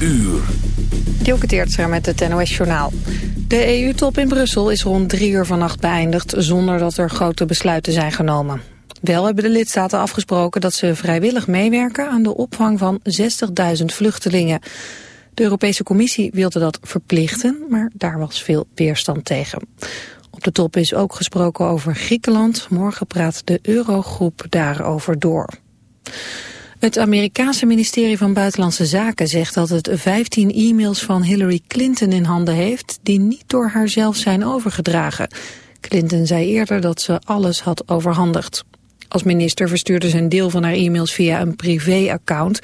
uur. Dielke Teertstra met het NOS-journaal. De EU-top in Brussel is rond drie uur vannacht beëindigd... zonder dat er grote besluiten zijn genomen. Wel hebben de lidstaten afgesproken dat ze vrijwillig meewerken... aan de opvang van 60.000 vluchtelingen. De Europese Commissie wilde dat verplichten... maar daar was veel weerstand tegen. Op de top is ook gesproken over Griekenland. Morgen praat de Eurogroep daarover door. Het Amerikaanse ministerie van Buitenlandse Zaken zegt dat het 15 e-mails van Hillary Clinton in handen heeft die niet door haarzelf zijn overgedragen. Clinton zei eerder dat ze alles had overhandigd. Als minister verstuurde ze een deel van haar e-mails via een privé-account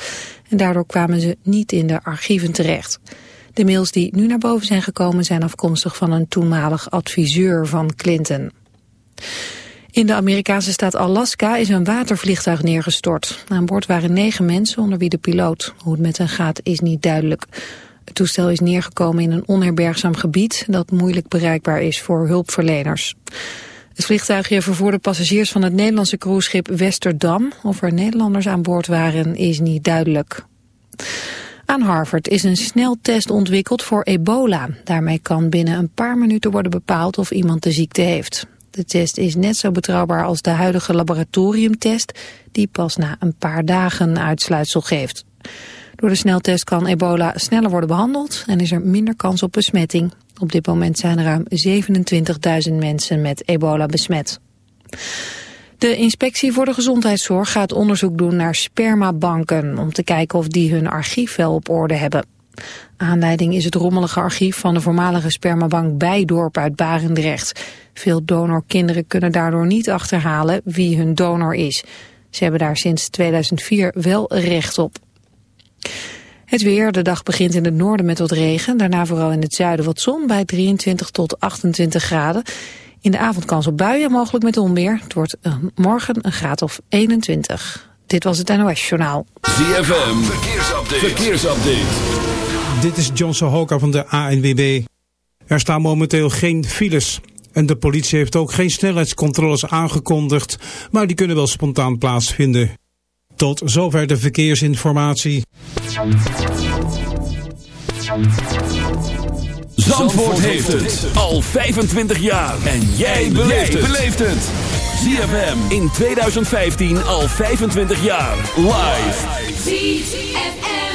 en daardoor kwamen ze niet in de archieven terecht. De mails die nu naar boven zijn gekomen zijn afkomstig van een toenmalig adviseur van Clinton. In de Amerikaanse staat Alaska is een watervliegtuig neergestort. Aan boord waren negen mensen, onder wie de piloot. Hoe het met hen gaat is niet duidelijk. Het toestel is neergekomen in een onherbergzaam gebied... dat moeilijk bereikbaar is voor hulpverleners. Het vliegtuigje vervoerde passagiers van het Nederlandse cruiseschip Westerdam. Of er Nederlanders aan boord waren, is niet duidelijk. Aan Harvard is een sneltest ontwikkeld voor ebola. Daarmee kan binnen een paar minuten worden bepaald of iemand de ziekte heeft. De test is net zo betrouwbaar als de huidige laboratoriumtest... die pas na een paar dagen uitsluitsel geeft. Door de sneltest kan ebola sneller worden behandeld... en is er minder kans op besmetting. Op dit moment zijn er ruim 27.000 mensen met ebola besmet. De inspectie voor de gezondheidszorg gaat onderzoek doen naar spermabanken... om te kijken of die hun archief wel op orde hebben. Aanleiding is het rommelige archief van de voormalige spermabank Bijdorp uit Barendrecht. Veel donorkinderen kunnen daardoor niet achterhalen wie hun donor is. Ze hebben daar sinds 2004 wel recht op. Het weer, de dag begint in het noorden met wat regen. Daarna vooral in het zuiden wat zon bij 23 tot 28 graden. In de avond kans op buien, mogelijk met onweer. Het wordt uh, morgen een graad of 21. Dit was het NOS Journaal. ZFM, verkeersupdate. verkeersupdate. Dit is Johnson Hoka van de ANWB. Er staan momenteel geen files. En de politie heeft ook geen snelheidscontroles aangekondigd, maar die kunnen wel spontaan plaatsvinden. Tot zover de verkeersinformatie. Zandvoort heeft het al 25 jaar. En jij beleeft het. ZFM in 2015 al 25 jaar. Live. ZFM.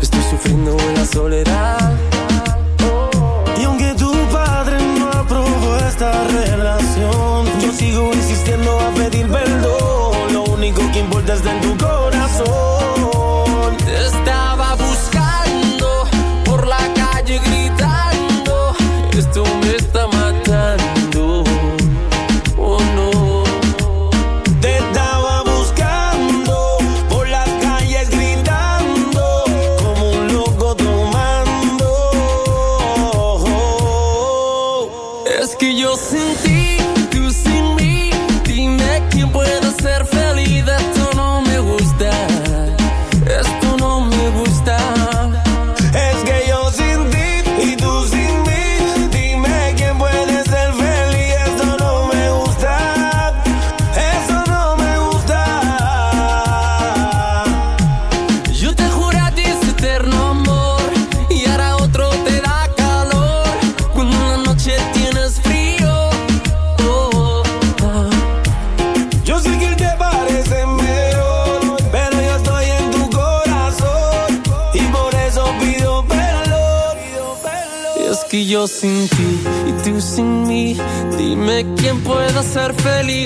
estoy sufriendo en la soledad. Y aunque tu padre no aprobó esta relación, yo sigo insistiendo a pedir perdón. Lo único que importa es de tu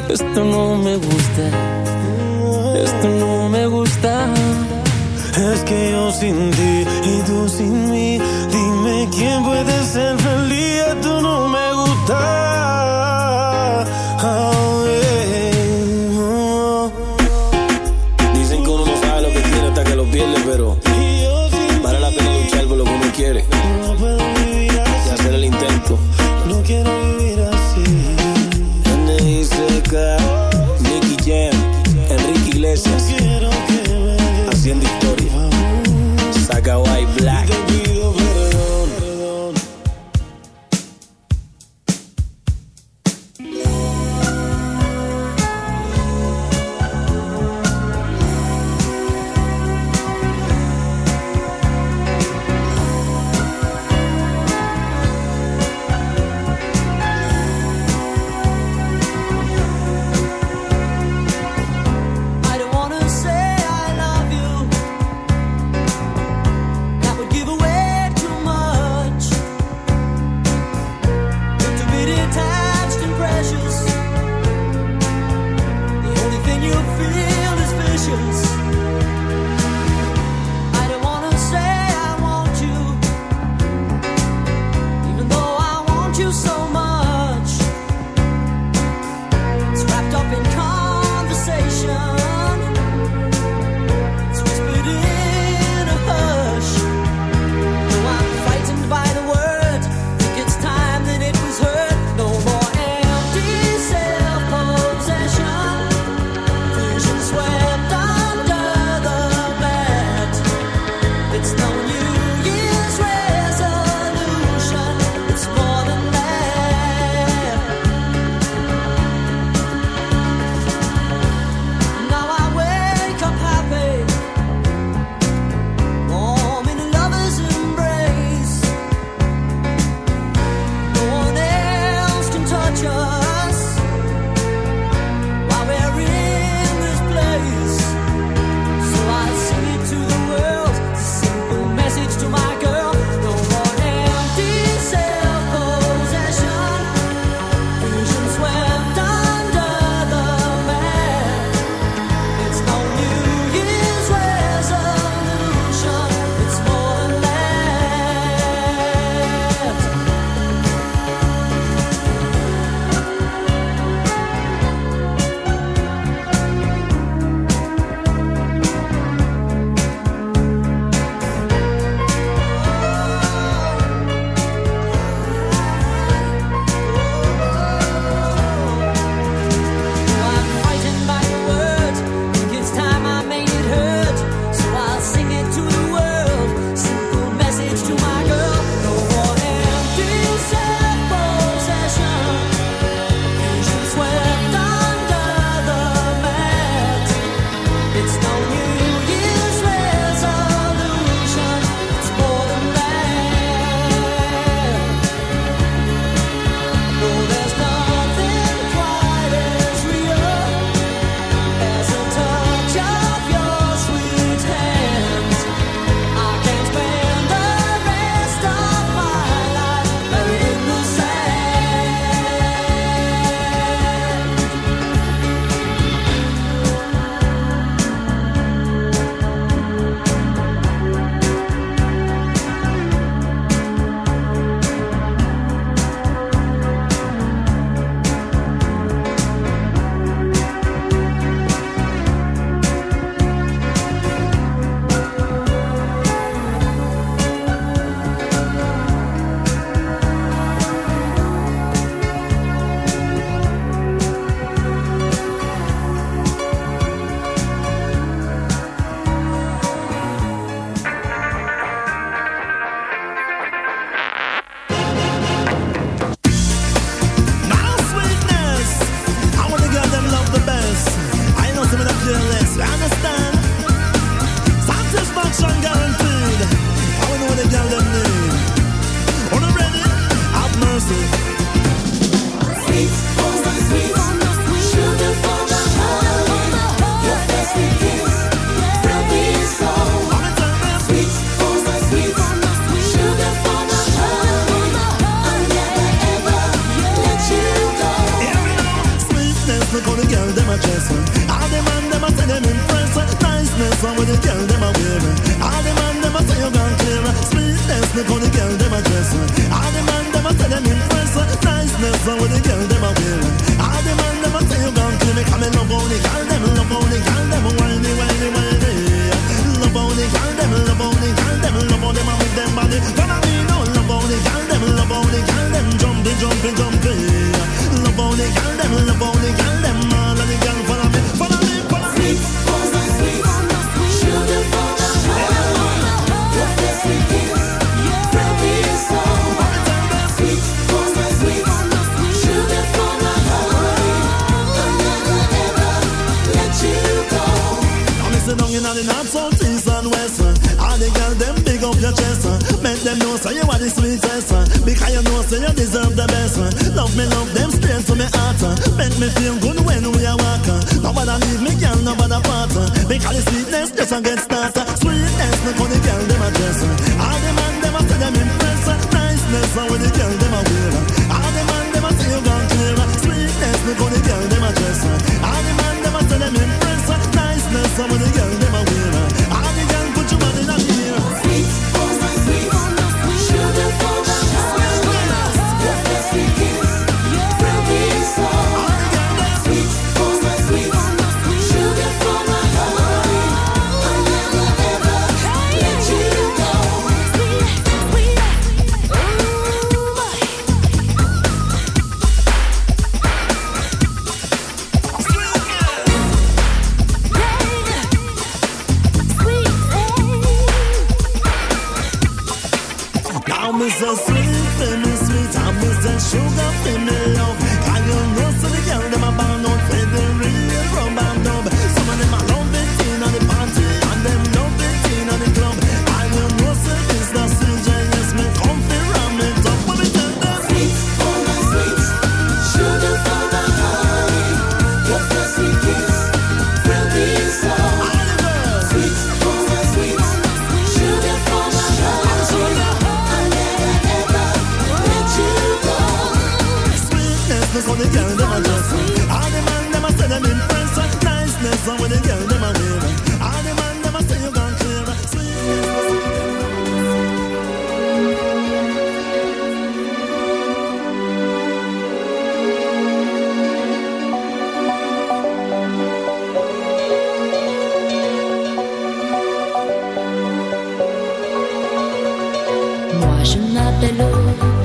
Esto no me gusta. your chest. Make them know say you are the sweetest. Because you know say you deserve the best. Love me, love them straight to me heart. Make me feel good when we are walking. Nobody leave me, girl, nobody part. Because the sweetness just a get started. Sweetness, look how the girl them a dress. All the man them a say them impress. Niceness, when the girl them a wear. All the man them a say you gone clear. Sweetness, look how the girl them a dress. All the man them a say them impress. Niceness, when the girl them a wear. de.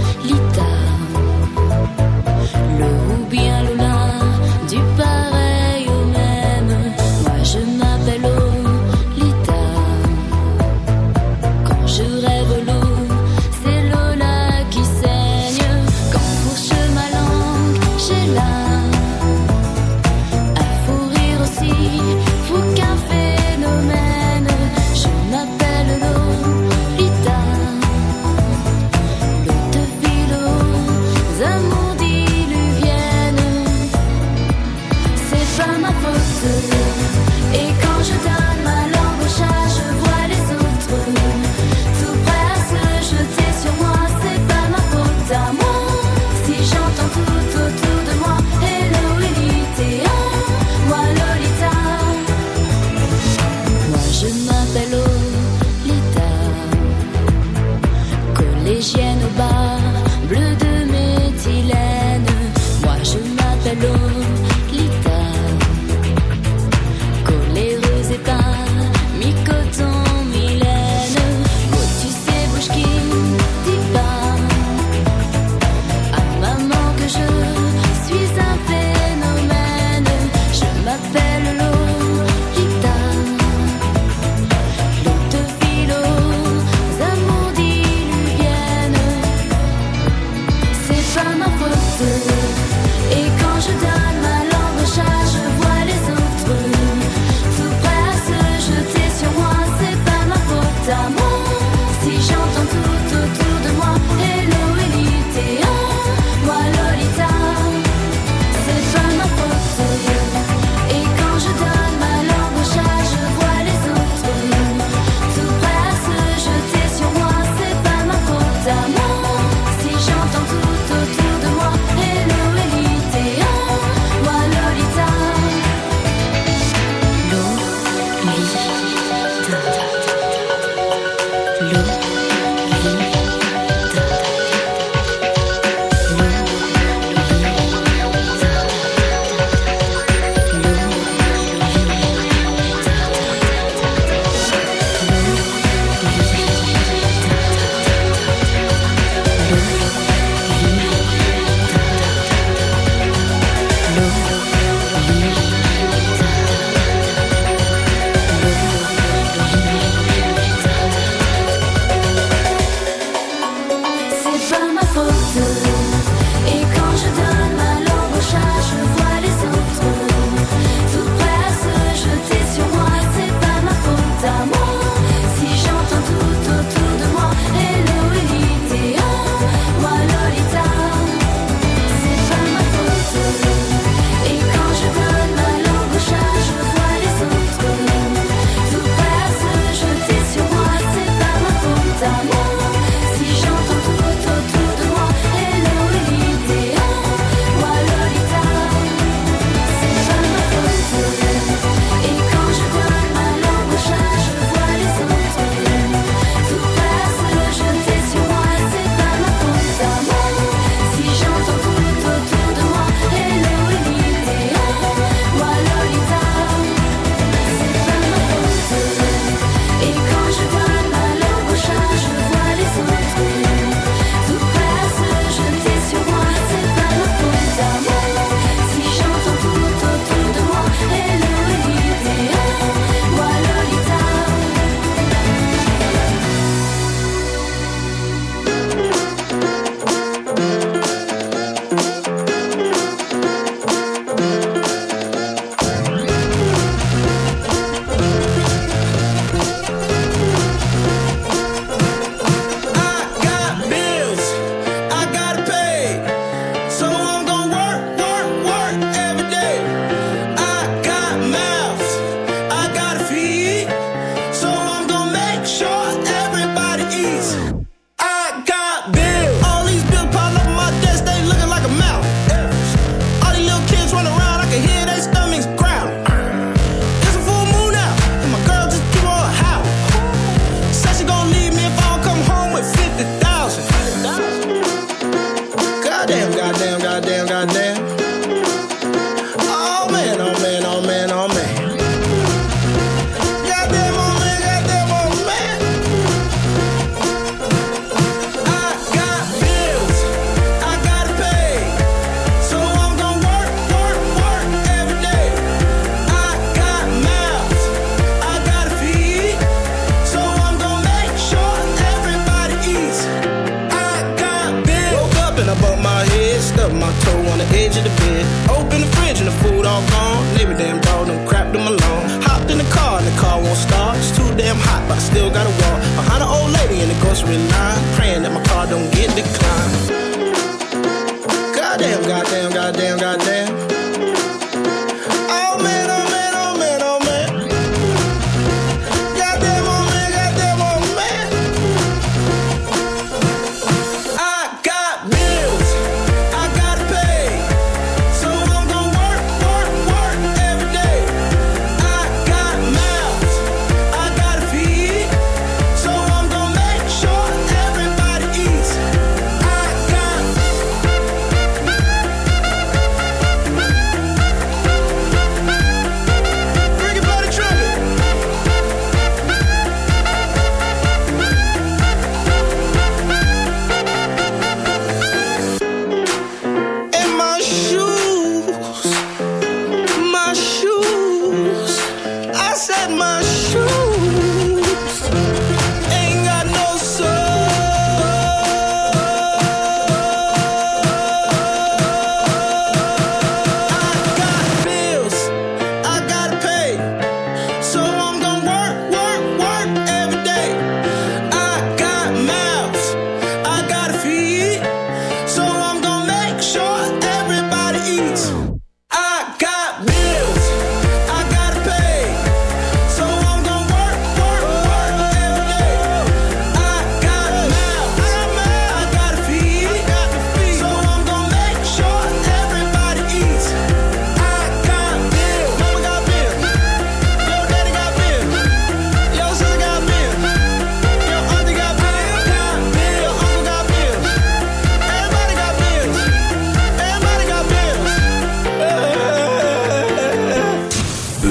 when I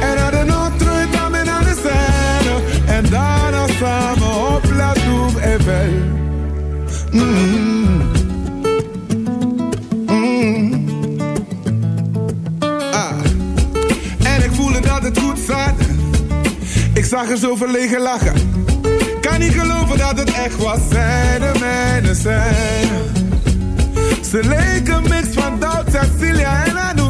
en naar de Notre-Dame en naar de Seine. En daarna samen op La Tour Eiffel. Mm. Mm. Ah. En ik voelde dat het goed zat. Ik zag er zo verlegen lachen. Kan niet geloven dat het echt was. Zij de mijne zijn. Ze leken mix van Doubt, Cecilia en Anouk.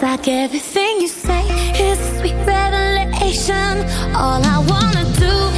Like everything you say is a sweet revelation. All I wanna do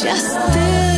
just still